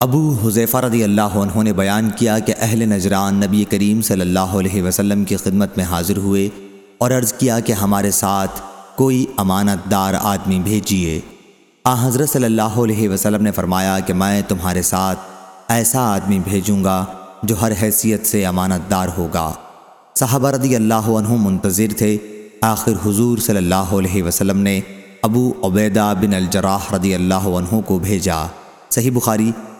ابو حذیفہ رضی اللہ عنہ نے بیان کیا کہ اہل نجران نبی کریم صلی اللہ علیہ وسلم کی خدمت میں حاضر ہوئے اور عرض کیا کہ ہمارے ساتھ کوئی امانت دار آدمی بھیجیے۔ آ، حضرت صلی اللہ علیہ وسلم نے فرمایا کہ میں تمہارے ساتھ ایسا آدمی بھیجوں گا جو ہر حیثیت سے امانت دار ہوگا۔ صحابہ رضی اللہ عنہ منتظر تھے۔ آخر حضور صلی اللہ علیہ وسلم نے ابو عبیدہ بن الجراح رضی اللہ عنہ کو بھیجا۔ صحیح بخاری